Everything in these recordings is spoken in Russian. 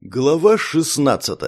Глава 16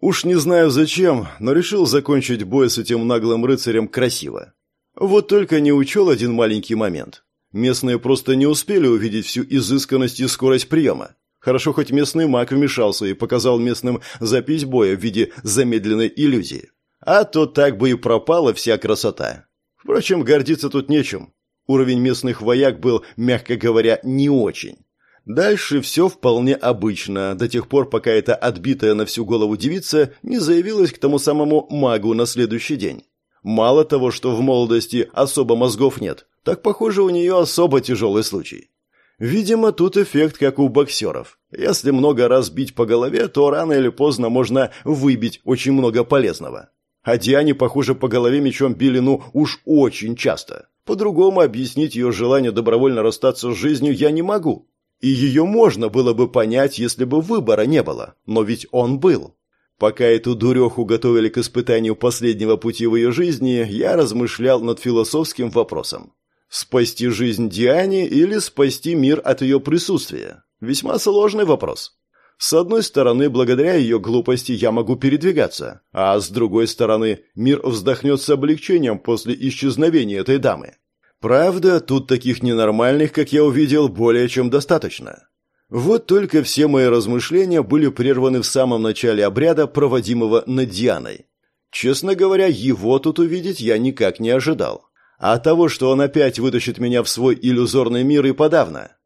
Уж не знаю зачем, но решил закончить бой с этим наглым рыцарем красиво. Вот только не учел один маленький момент. Местные просто не успели увидеть всю изысканность и скорость приема. Хорошо, хоть местный маг вмешался и показал местным запись боя в виде замедленной иллюзии. А то так бы и пропала вся красота. Впрочем, гордиться тут нечем. Уровень местных вояк был, мягко говоря, не очень. Дальше все вполне обычно, до тех пор, пока эта отбитая на всю голову девица не заявилась к тому самому магу на следующий день. Мало того, что в молодости особо мозгов нет, так, похоже, у нее особо тяжелый случай. Видимо, тут эффект как у боксеров. Если много раз бить по голове, то рано или поздно можно выбить очень много полезного. А Диане, похоже, по голове мечом били ну уж очень часто. По-другому объяснить ее желание добровольно расстаться с жизнью я не могу. И ее можно было бы понять, если бы выбора не было, но ведь он был. Пока эту дуреху готовили к испытанию последнего пути в ее жизни, я размышлял над философским вопросом. Спасти жизнь Диане или спасти мир от ее присутствия? Весьма сложный вопрос. С одной стороны, благодаря ее глупости я могу передвигаться, а с другой стороны, мир вздохнет с облегчением после исчезновения этой дамы. Правда, тут таких ненормальных, как я увидел, более чем достаточно. Вот только все мои размышления были прерваны в самом начале обряда, проводимого над Дианой. Честно говоря, его тут увидеть я никак не ожидал. А того, что он опять вытащит меня в свой иллюзорный мир и подавно.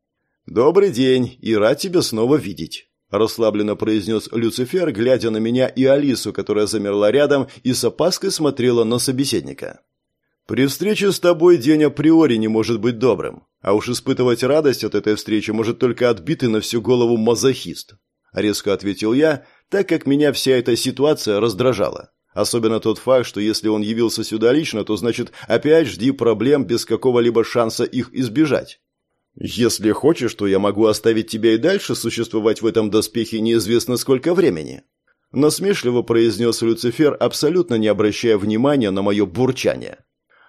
«Добрый день, и рад тебя снова видеть», – расслабленно произнес Люцифер, глядя на меня и Алису, которая замерла рядом и с опаской смотрела на собеседника. При встрече с тобой день априори не может быть добрым, а уж испытывать радость от этой встречи может только отбитый на всю голову мазохист. Резко ответил я, так как меня вся эта ситуация раздражала. Особенно тот факт, что если он явился сюда лично, то значит опять жди проблем без какого-либо шанса их избежать. Если хочешь, то я могу оставить тебя и дальше существовать в этом доспехе неизвестно сколько времени. Насмешливо произнес Люцифер, абсолютно не обращая внимания на мое бурчание.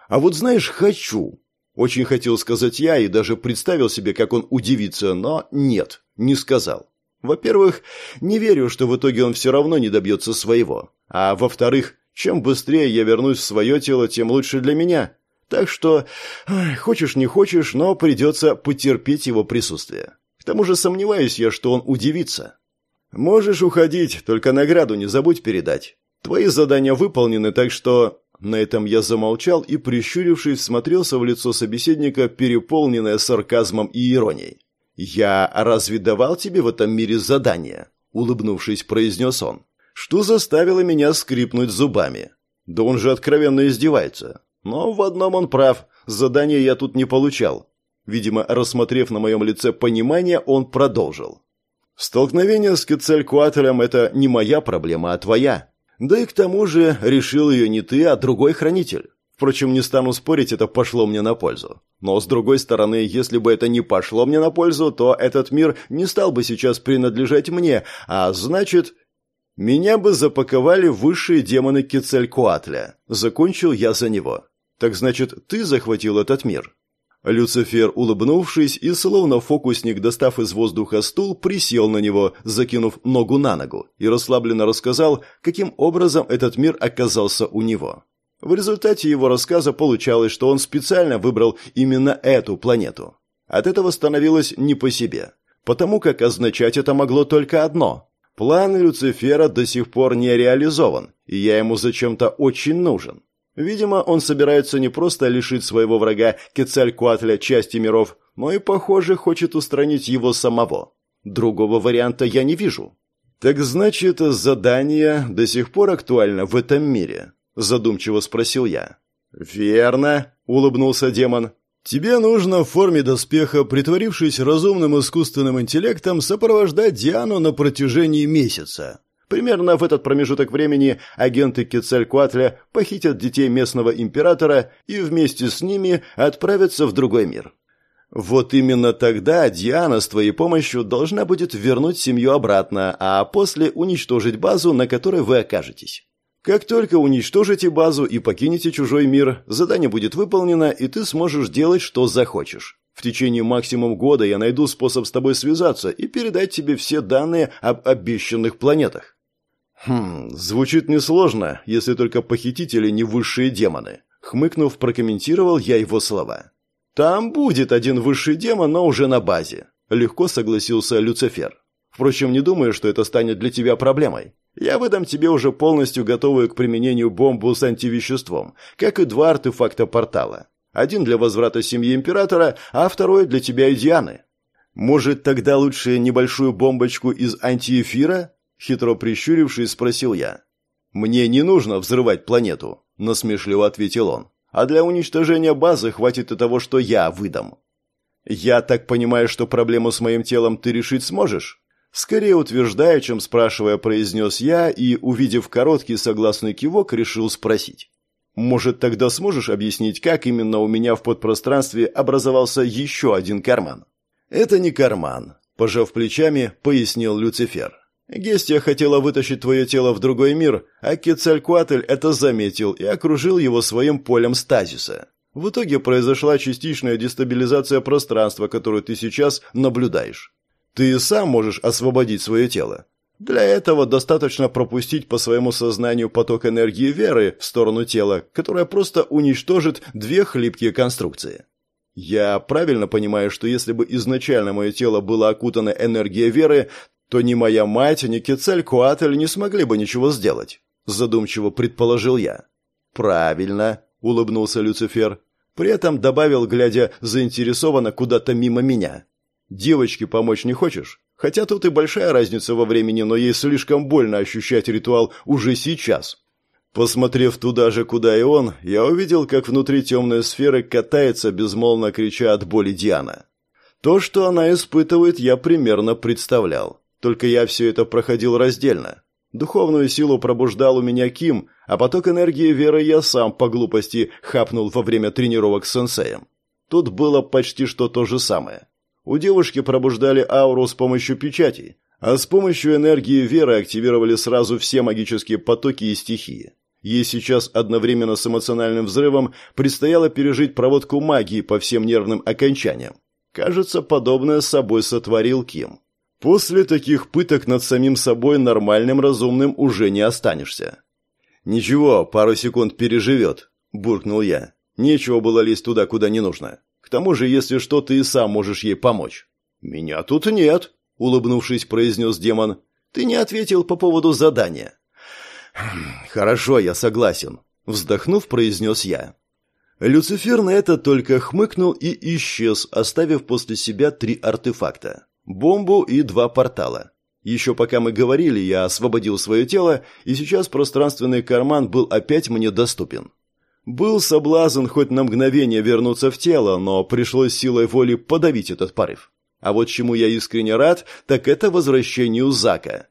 А вот знаешь, хочу. Очень хотел сказать я и даже представил себе, как он удивится, но нет, не сказал. Во-первых, не верю, что в итоге он все равно не добьется своего. А во-вторых, чем быстрее я вернусь в свое тело, тем лучше для меня. Так что, хочешь не хочешь, но придется потерпеть его присутствие. К тому же сомневаюсь я, что он удивится. Можешь уходить, только награду не забудь передать. Твои задания выполнены, так что на этом я замолчал и, прищурившись, смотрелся в лицо собеседника, переполненное сарказмом и иронией. «Я разве давал тебе в этом мире задание?» — улыбнувшись, произнес он. «Что заставило меня скрипнуть зубами?» «Да он же откровенно издевается. Но в одном он прав. Задание я тут не получал». Видимо, рассмотрев на моем лице понимание, он продолжил. «Столкновение с Кецалькуатлем – это не моя проблема, а твоя. Да и к тому же решил ее не ты, а другой хранитель. Впрочем, не стану спорить, это пошло мне на пользу. Но, с другой стороны, если бы это не пошло мне на пользу, то этот мир не стал бы сейчас принадлежать мне, а значит... Меня бы запаковали высшие демоны Кецалькуатля. Закончил я за него. Так значит, ты захватил этот мир? Люцифер, улыбнувшись и словно фокусник, достав из воздуха стул, присел на него, закинув ногу на ногу, и расслабленно рассказал, каким образом этот мир оказался у него. В результате его рассказа получалось, что он специально выбрал именно эту планету. От этого становилось не по себе, потому как означать это могло только одно. План Люцифера до сих пор не реализован, и я ему зачем-то очень нужен. Видимо, он собирается не просто лишить своего врага Кецалькуатля части миров, но и, похоже, хочет устранить его самого. Другого варианта я не вижу. Так значит, задание до сих пор актуально в этом мире, задумчиво спросил я. Верно, улыбнулся демон. Тебе нужно в форме доспеха, притворившись разумным искусственным интеллектом, сопровождать Диану на протяжении месяца. Примерно в этот промежуток времени агенты Кецалькуатля похитят детей местного императора и вместе с ними отправятся в другой мир. Вот именно тогда Диана с твоей помощью должна будет вернуть семью обратно, а после уничтожить базу, на которой вы окажетесь. Как только уничтожите базу и покинете чужой мир, задание будет выполнено, и ты сможешь делать, что захочешь. В течение максимум года я найду способ с тобой связаться и передать тебе все данные об обещанных планетах. Хм, звучит несложно, если только похитители не высшие демоны. Хмыкнув, прокомментировал я его слова. Там будет один высший демон, но уже на базе. Легко согласился Люцифер. Впрочем, не думаю, что это станет для тебя проблемой. Я выдам тебе уже полностью готовую к применению бомбу с антивеществом, как и два артефакта портала. Один для возврата семьи императора, а второй для тебя и Дианы. Может, тогда лучше небольшую бомбочку из антиэфира? Хитро прищурившись, спросил я. Мне не нужно взрывать планету, насмешливо ответил он. А для уничтожения базы хватит и того, что я выдам. Я так понимаю, что проблему с моим телом ты решить сможешь? Скорее утверждая, чем спрашивая, произнес я и, увидев короткий согласный кивок, решил спросить. Может, тогда сможешь объяснить, как именно у меня в подпространстве образовался еще один карман? Это не карман, пожав плечами, пояснил Люцифер. Гестия хотела вытащить твое тело в другой мир, а Кецалькуатль это заметил и окружил его своим полем стазиса. В итоге произошла частичная дестабилизация пространства, которую ты сейчас наблюдаешь. Ты сам можешь освободить свое тело, для этого достаточно пропустить по своему сознанию поток энергии веры в сторону тела, которая просто уничтожит две хлипкие конструкции. Я правильно понимаю, что если бы изначально мое тело было окутано энергией веры, то ни моя мать, ни Кецалькуатль не смогли бы ничего сделать, задумчиво предположил я. Правильно, улыбнулся Люцифер, при этом добавил, глядя заинтересованно куда-то мимо меня. Девочке помочь не хочешь? Хотя тут и большая разница во времени, но ей слишком больно ощущать ритуал уже сейчас. Посмотрев туда же, куда и он, я увидел, как внутри темной сферы катается, безмолвно крича от боли Диана. То, что она испытывает, я примерно представлял. Только я все это проходил раздельно. Духовную силу пробуждал у меня Ким, а поток энергии веры я сам по глупости хапнул во время тренировок с сенсеем. Тут было почти что то же самое. У девушки пробуждали ауру с помощью печати, а с помощью энергии веры активировали сразу все магические потоки и стихии. Ей сейчас одновременно с эмоциональным взрывом предстояло пережить проводку магии по всем нервным окончаниям. Кажется, подобное с собой сотворил Ким. После таких пыток над самим собой нормальным разумным уже не останешься. «Ничего, пару секунд переживет», – буркнул я. «Нечего было лезть туда, куда не нужно. К тому же, если что, ты и сам можешь ей помочь». «Меня тут нет», — улыбнувшись, произнес демон. «Ты не ответил по поводу задания». «Хорошо, я согласен», — вздохнув, произнес я. Люцифер на это только хмыкнул и исчез, оставив после себя три артефакта. Бомбу и два портала. Еще пока мы говорили, я освободил свое тело, и сейчас пространственный карман был опять мне доступен. Был соблазн хоть на мгновение вернуться в тело, но пришлось силой воли подавить этот порыв. А вот чему я искренне рад, так это возвращению Зака.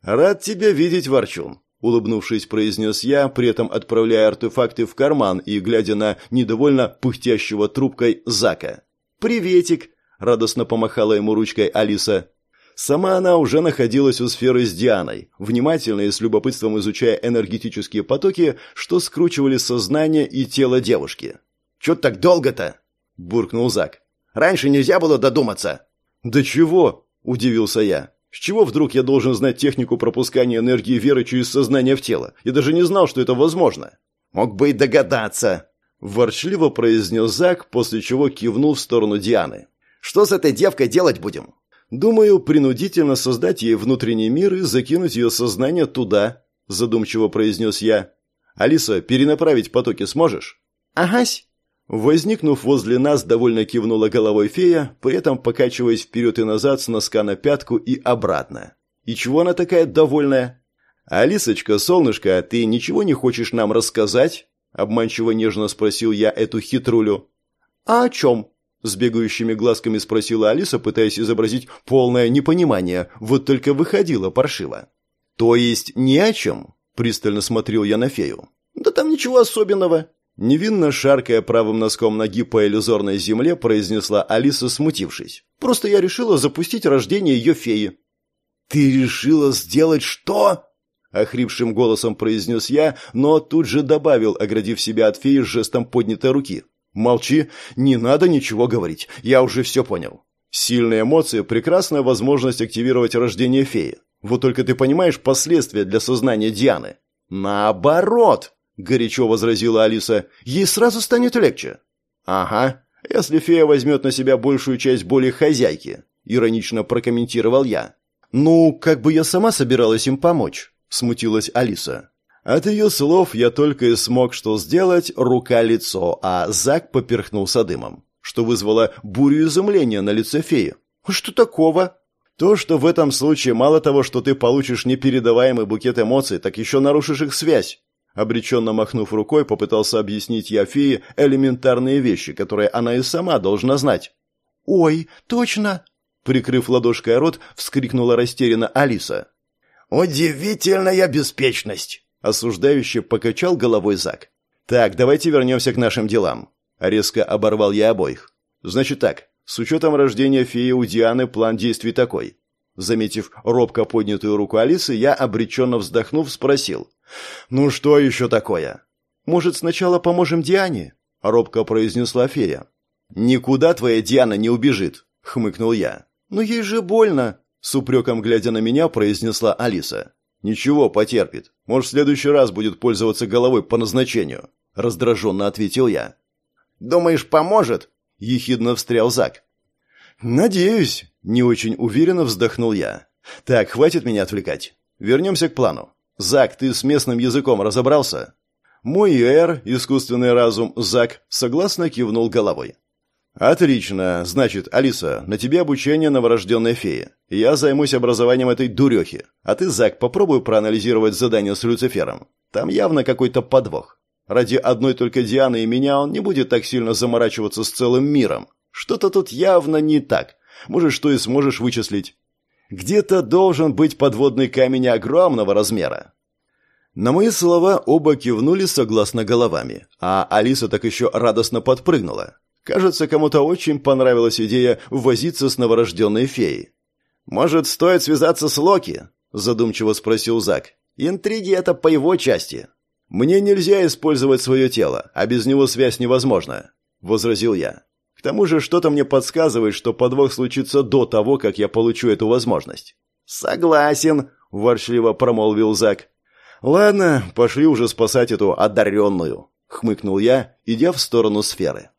«Рад тебя видеть, Ворчун», — улыбнувшись, произнес я, при этом отправляя артефакты в карман и глядя на недовольно пыхтящего трубкой Зака. «Приветик», — радостно помахала ему ручкой Алиса. Сама она уже находилась у сферы с Дианой, внимательно и с любопытством изучая энергетические потоки, что скручивали сознание и тело девушки. «Чё так долго-то?» – буркнул Зак. «Раньше нельзя было додуматься». «Да чего?» – удивился я. «С чего вдруг я должен знать технику пропускания энергии веры через сознание в тело? Я даже не знал, что это возможно». «Мог бы и догадаться», – ворчливо произнес Зак, после чего кивнул в сторону Дианы. «Что с этой девкой делать будем? Думаю, принудительно создать ей внутренний мир и закинуть ее сознание туда, задумчиво произнес я. Алиса, перенаправить потоки сможешь? Агась. Возникнув возле нас, довольно кивнула головой фея, при этом покачиваясь вперед и назад с носка на пятку и обратно. И чего она такая довольная? «Алисочка, солнышко, ты ничего не хочешь нам рассказать?» Обманчиво нежно спросил я эту хитрулю. «А о чем?» С бегающими глазками спросила Алиса, пытаясь изобразить полное непонимание, вот только выходила паршиво. «То есть ни о чем?» – пристально смотрел я на фею. «Да там ничего особенного». Невинно шаркая правым носком ноги по иллюзорной земле, произнесла Алиса, смутившись. «Просто я решила запустить рождение ее феи». «Ты решила сделать что?» Охрипшим голосом произнес я, но тут же добавил, оградив себя от феи жестом поднятой руки. Молчи, не надо ничего говорить, я уже все понял. Сильные эмоции – прекрасная возможность активировать рождение феи. Вот только ты понимаешь последствия для сознания Дианы. Наоборот, горячо возразила Алиса, ей сразу станет легче. Ага, если фея возьмет на себя большую часть боли хозяйки, иронично прокомментировал я. Ну, как бы я сама собиралась им помочь, смутилась Алиса. От ее слов я только и смог что сделать рука-лицо, а Зак поперхнулся дымом, что вызвало бурю изумления на лице феи. «Что такого?» То, что в этом случае мало того, что ты получишь непередаваемый букет эмоций, так еще нарушишь их связь. Обреченно махнув рукой, попытался объяснить я фее элементарные вещи, которые она и сама должна знать. «Ой, точно!» Прикрыв ладошкой рот, вскрикнула растерянно Алиса. «Удивительная беспечность!» Осуждающе покачал головой Зак. «Так, давайте вернемся к нашим делам». Резко оборвал я обоих. «Значит так, с учетом рождения феи у Дианы план действий такой. Заметив робко поднятую руку Алисы, я, обреченно вздохнув, спросил. «Ну что еще такое?» «Может, сначала поможем Диане?» — робко произнесла фея. «Никуда твоя Диана не убежит», — хмыкнул я. «Но ей же больно», — с упреком глядя на меня, произнесла Алиса. «Ничего, потерпит. Может, в следующий раз будет пользоваться головой по назначению», — раздраженно ответил я. «Думаешь, поможет?» — ехидно встрял Зак. «Надеюсь», — не очень уверенно вздохнул я. «Так, хватит меня отвлекать. Вернемся к плану. Зак, ты с местным языком разобрался?» Мой эр, искусственный разум, Зак, согласно кивнул головой. «Отлично. Значит, Алиса, на тебе обучение новорожденной феи. Я займусь образованием этой дурехи. А ты, Зак, попробуй проанализировать задание с Люцифером. Там явно какой-то подвох. Ради одной только Дианы и меня он не будет так сильно заморачиваться с целым миром. Что-то тут явно не так. Может, что и сможешь вычислить. Где-то должен быть подводный камень огромного размера. На мои слова оба кивнули согласно головами, а Алиса так еще радостно подпрыгнула. Кажется, кому-то очень понравилась идея возиться с новорожденной феей. «Может, стоит связаться с Локи?» – задумчиво спросил Зак. «Интриги – это по его части. «Мне нельзя использовать свое тело, а без него связь невозможна», — возразил я. «К тому же что-то мне подсказывает, что подвох случится до того, как я получу эту возможность». «Согласен», — ворчливо промолвил Зак. «Ладно, пошли уже спасать эту одаренную», — хмыкнул я, идя в сторону сферы.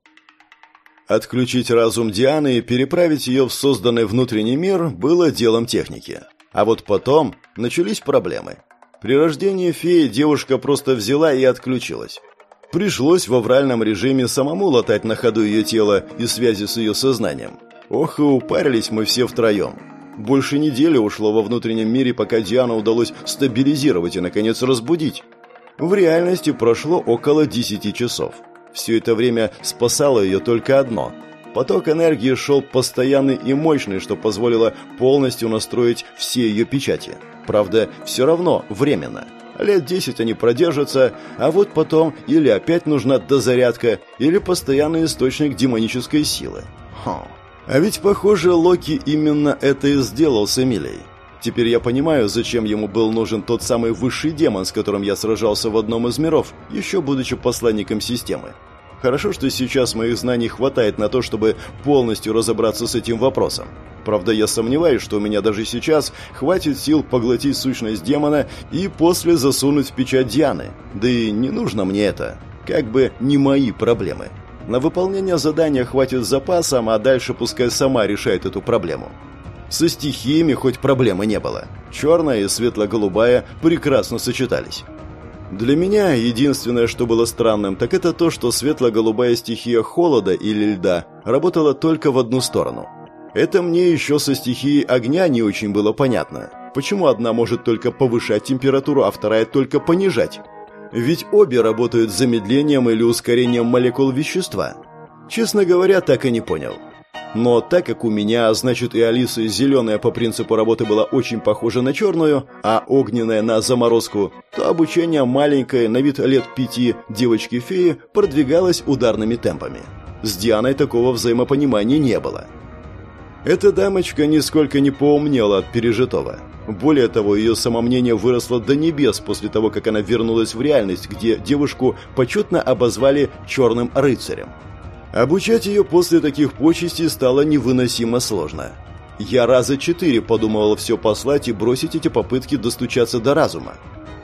Отключить разум Дианы и переправить ее в созданный внутренний мир было делом техники. А вот потом начались проблемы. При рождении феи девушка просто взяла и отключилась. Пришлось в авральном режиме самому латать на ходу ее тело и связи с ее сознанием. Ох, и упарились мы все втроем. Больше недели ушло во внутреннем мире, пока Диану удалось стабилизировать и, наконец, разбудить. В реальности прошло около 10 часов. Все это время спасало ее только одно. Поток энергии шел постоянный и мощный, что позволило полностью настроить все ее печати – Правда, все равно временно. Лет десять они продержатся, а вот потом или опять нужна дозарядка, или постоянный источник демонической силы. Хм. А ведь, похоже, Локи именно это и сделал с Эмилией. Теперь я понимаю, зачем ему был нужен тот самый высший демон, с которым я сражался в одном из миров, еще будучи посланником системы. Хорошо, что сейчас моих знаний хватает на то, чтобы полностью разобраться с этим вопросом. Правда, я сомневаюсь, что у меня даже сейчас хватит сил поглотить сущность демона и после засунуть в печать Дианы. Да и не нужно мне это. Как бы не мои проблемы. На выполнение задания хватит запасом, а дальше пускай сама решает эту проблему. Со стихиями хоть проблемы не было. Черная и светло-голубая прекрасно сочетались. Для меня единственное, что было странным, так это то, что светло-голубая стихия холода или льда работала только в одну сторону – это мне еще со стихией огня не очень было понятно. Почему одна может только повышать температуру, а вторая только понижать? Ведь обе работают с замедлением или ускорением молекул вещества. Честно говоря, так и не понял. Но так как у меня, значит и Алисы, зеленая по принципу работы была очень похожа на черную, а огненная на заморозку, то обучение маленькой, на вид лет пяти, девочки-феи продвигалось ударными темпами. С Дианой такого взаимопонимания не было. Эта дамочка нисколько не поумнела от пережитого. Более того, ее самомнение выросло до небес после того, как она вернулась в реальность, где девушку почетно обозвали «черным рыцарем». Обучать ее после таких почестей стало невыносимо сложно. Я раза четыре подумывал все послать и бросить эти попытки достучаться до разума.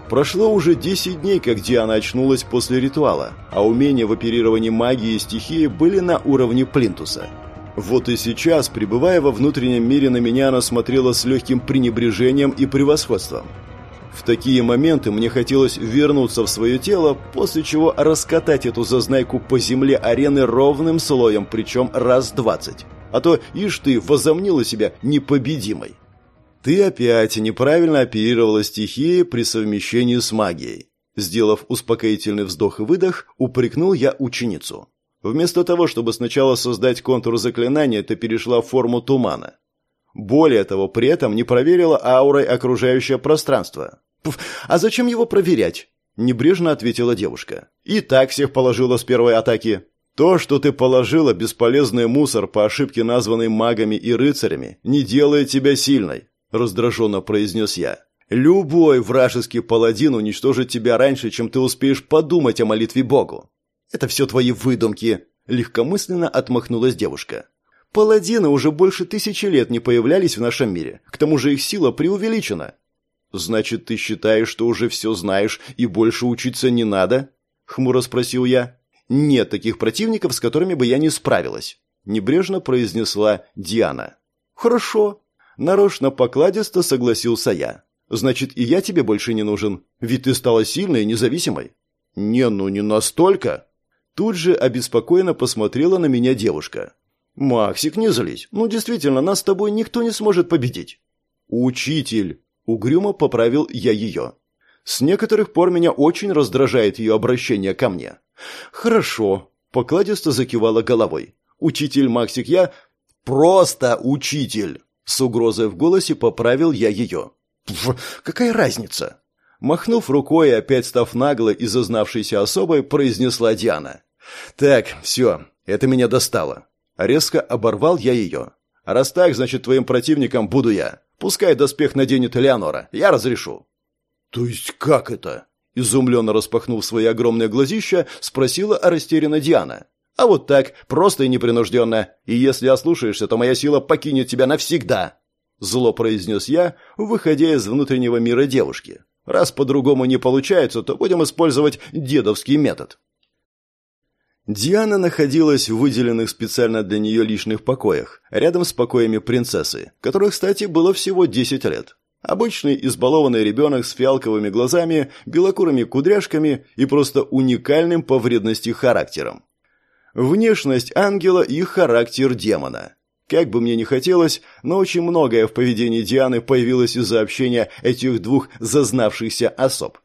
Прошло уже 10 дней, как Диана очнулась после ритуала, а умения в оперировании магии и стихии были на уровне плинтуса. Вот и сейчас, пребывая во внутреннем мире, на меня она смотрела с легким пренебрежением и превосходством. В такие моменты мне хотелось вернуться в свое тело, после чего раскатать эту зазнайку по земле арены ровным слоем, причем раз двадцать. А то, ишь ты, возомнила себя непобедимой. «Ты опять неправильно оперировала стихии при совмещении с магией». Сделав успокоительный вздох и выдох, упрекнул я ученицу. Вместо того, чтобы сначала создать контур заклинания, ты перешла в форму тумана. Более того, при этом не проверила аурой окружающее пространство. «Пф, а зачем его проверять?» – небрежно ответила девушка. «И так всех положила с первой атаки». «То, что ты положила бесполезный мусор по ошибке, названный магами и рыцарями, не делает тебя сильной раздраженно произнес я. Любой вражеский паладин уничтожит тебя раньше, чем ты успеешь подумать о молитве Богу. Это все твои выдумки, легкомысленно отмахнулась девушка. Паладины уже больше тысячи лет не появлялись в нашем мире. К тому же их сила преувеличена. Значит, ты считаешь, что уже все знаешь и больше учиться не надо? Хмуро спросил я. Нет таких противников, с которыми бы я не справилась, небрежно произнесла Диана. Хорошо, Нарочно покладисто согласился я. Значит, и я тебе больше не нужен, ведь ты стала сильной и независимой. Не, ну не настолько. Тут же обеспокоенно посмотрела на меня девушка. Максик, не злись. Ну, действительно, нас с тобой никто не сможет победить. Учитель, угрюмо поправил я ее. С некоторых пор меня очень раздражает ее обращение ко мне. Хорошо, покладисто закивала головой. Учитель Максик, я просто учитель. С угрозой в голосе поправил я ее. «Какая разница?» Махнув рукой и опять став нагло и зазнавшейся особой, произнесла Диана. «Так, все, это меня достало». Резко оборвал я ее. «Раз так, значит, твоим противником буду я. Пускай доспех наденет Элеонора, я разрешу». «То есть как это?» Изумленно распахнув свои огромные глазища, спросила растерянно Диана. А вот так, просто и непринужденно. И если ослушаешься, то моя сила покинет тебя навсегда. Зло произнес я, выходя из внутреннего мира девушки. Раз по-другому не получается, то будем использовать дедовский метод. Диана находилась в выделенных специально для нее личных покоях, рядом с покоями принцессы, которых, кстати, было всего 10 лет. Обычный избалованный ребенок с фиалковыми глазами, белокурыми кудряшками и просто уникальным по вредности характером. Внешность ангела и характер демона. Как бы мне ни хотелось, но очень многое в поведении Дианы появилось из-за общения этих двух зазнавшихся особ.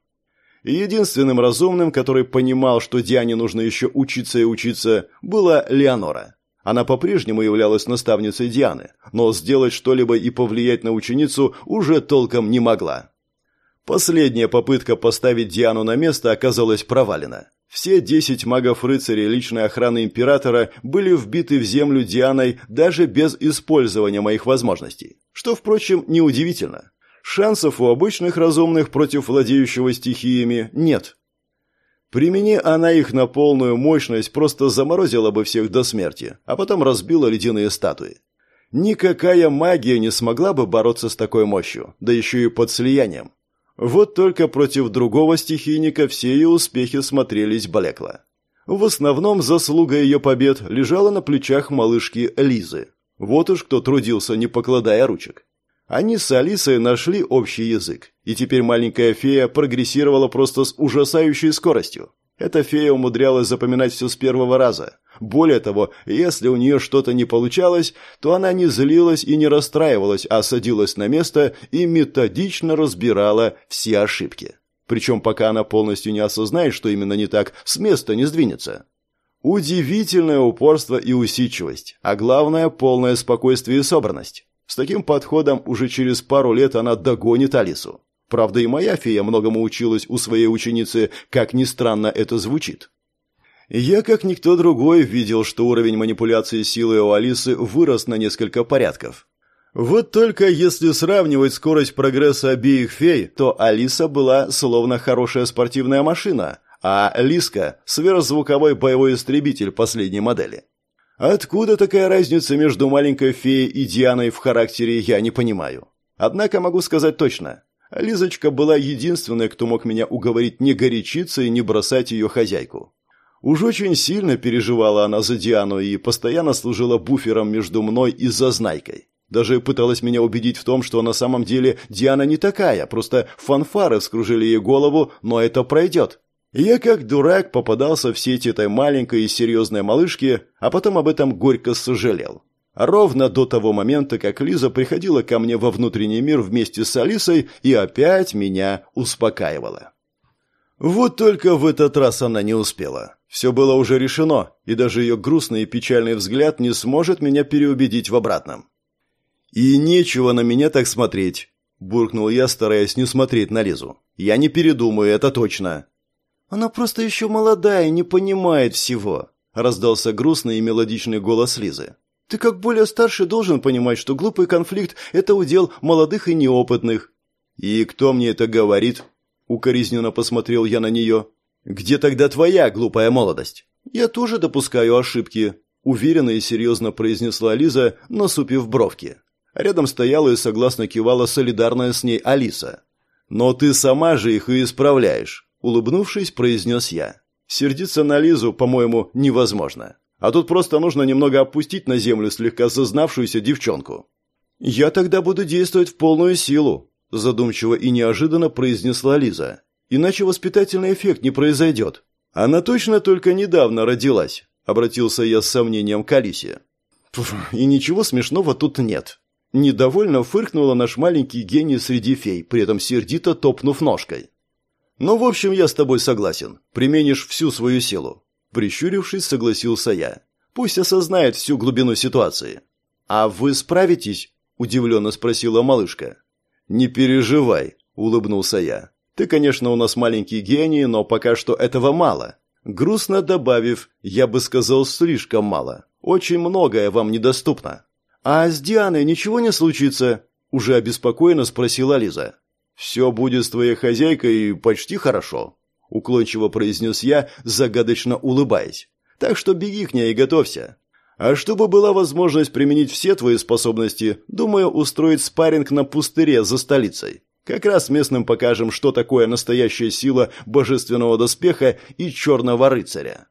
Единственным разумным, который понимал, что Диане нужно еще учиться и учиться, была Леонора. Она по-прежнему являлась наставницей Дианы, но сделать что-либо и повлиять на ученицу уже толком не могла. Последняя попытка поставить Диану на место оказалась провалена. Все десять магов-рыцарей личной охраны императора были вбиты в землю Дианой даже без использования моих возможностей. Что, впрочем, неудивительно. Шансов у обычных разумных против владеющего стихиями нет. Примени она их на полную мощность, просто заморозила бы всех до смерти, а потом разбила ледяные статуи. Никакая магия не смогла бы бороться с такой мощью, да еще и под слиянием. Вот только против другого стихийника все ее успехи смотрелись блекло. В основном заслуга ее побед лежала на плечах малышки Лизы. Вот уж кто трудился, не покладая ручек. Они с Алисой нашли общий язык, и теперь маленькая фея прогрессировала просто с ужасающей скоростью. Эта фея умудрялась запоминать все с первого раза. Более того, если у нее что-то не получалось, то она не злилась и не расстраивалась, а садилась на место и методично разбирала все ошибки. Причем пока она полностью не осознает, что именно не так, с места не сдвинется. Удивительное упорство и усидчивость, а главное – полное спокойствие и собранность. С таким подходом уже через пару лет она догонит Алису. Правда, и моя фея многому училась у своей ученицы, как ни странно это звучит. Я, как никто другой, видел, что уровень манипуляции силой у Алисы вырос на несколько порядков. Вот только если сравнивать скорость прогресса обеих фей, то Алиса была словно хорошая спортивная машина, а Лиска – сверхзвуковой боевой истребитель последней модели. Откуда такая разница между маленькой феей и Дианой в характере, я не понимаю. Однако могу сказать точно. Лизочка была единственной, кто мог меня уговорить не горячиться и не бросать ее хозяйку. Уж очень сильно переживала она за Диану и постоянно служила буфером между мной и Зазнайкой. Даже пыталась меня убедить в том, что на самом деле Диана не такая, просто фанфары вскружили ей голову, но это пройдет. Я как дурак попадался в сеть этой маленькой и серьезной малышки, а потом об этом горько сожалел. Ровно до того момента, как Лиза приходила ко мне во внутренний мир вместе с Алисой и опять меня успокаивала. Вот только в этот раз она не успела. Все было уже решено, и даже ее грустный и печальный взгляд не сможет меня переубедить в обратном. «И нечего на меня так смотреть», – буркнул я, стараясь не смотреть на Лизу. «Я не передумаю, это точно». «Она просто еще молодая и не понимает всего», – раздался грустный и мелодичный голос Лизы. «Ты как более старший должен понимать, что глупый конфликт – это удел молодых и неопытных». «И кто мне это говорит?» – укоризненно посмотрел я на нее. «Где тогда твоя глупая молодость?» «Я тоже допускаю ошибки», – уверенно и серьезно произнесла Лиза, насупив бровки. Рядом стояла и согласно кивала солидарная с ней Алиса. «Но ты сама же их и исправляешь», — улыбнувшись, произнес я. «Сердиться на Лизу, по-моему, невозможно. А тут просто нужно немного опустить на землю слегка зазнавшуюся девчонку». «Я тогда буду действовать в полную силу», — задумчиво и неожиданно произнесла Лиза. «Иначе воспитательный эффект не произойдет». «Она точно только недавно родилась», — обратился я с сомнением к Алисе. «И ничего смешного тут нет», Недовольно фыркнула наш маленький гений среди фей, при этом сердито топнув ножкой. «Ну, в общем, я с тобой согласен. Применишь всю свою силу». Прищурившись, согласился я. «Пусть осознает всю глубину ситуации». «А вы справитесь?» – удивленно спросила малышка. «Не переживай», – улыбнулся я. «Ты, конечно, у нас маленький гений, но пока что этого мало». Грустно добавив, я бы сказал, слишком мало. Очень многое вам недоступно. «А с Дианой ничего не случится?» – уже обеспокоенно спросила Лиза. «Все будет с твоей хозяйкой почти хорошо», – уклончиво произнес я, загадочно улыбаясь. «Так что беги к ней и готовься. А чтобы была возможность применить все твои способности, думаю, устроить спарринг на пустыре за столицей. Как раз местным покажем, что такое настоящая сила божественного доспеха и черного рыцаря».